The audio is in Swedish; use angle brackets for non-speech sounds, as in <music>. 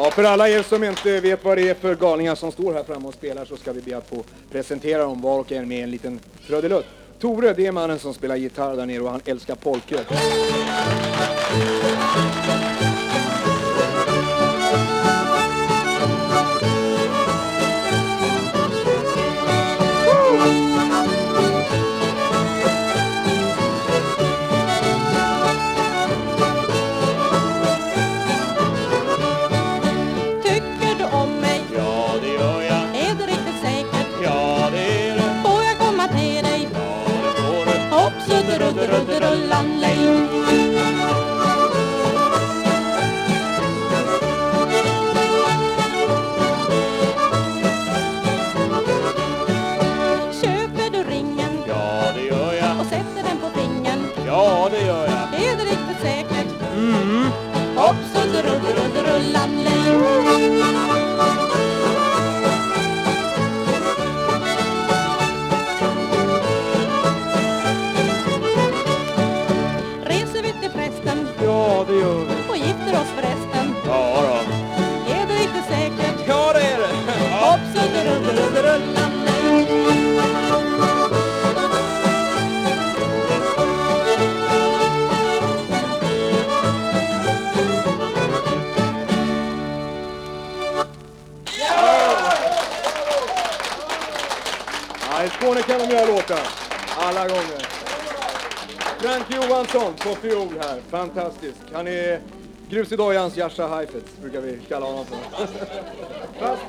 Ja, för alla er som inte vet vad det är för galningar som står här framme och spelar så ska vi be att få presentera dem var och en med en liten trudelutt. Tore, det är mannen som spelar gitarr där nere och han älskar polkor. Hopp, sudderudderudderullan lej. Köper du ringen Ja, det gör jag. och sätter den på fingern? Ja, det gör jag. Ja, I Skåne kan de göra låtar. Alla gånger. Frank Johansson på fiol här. Fantastisk. Han är grus i dojans Jascha Heifetz, brukar vi kalla honom för. <laughs> Fast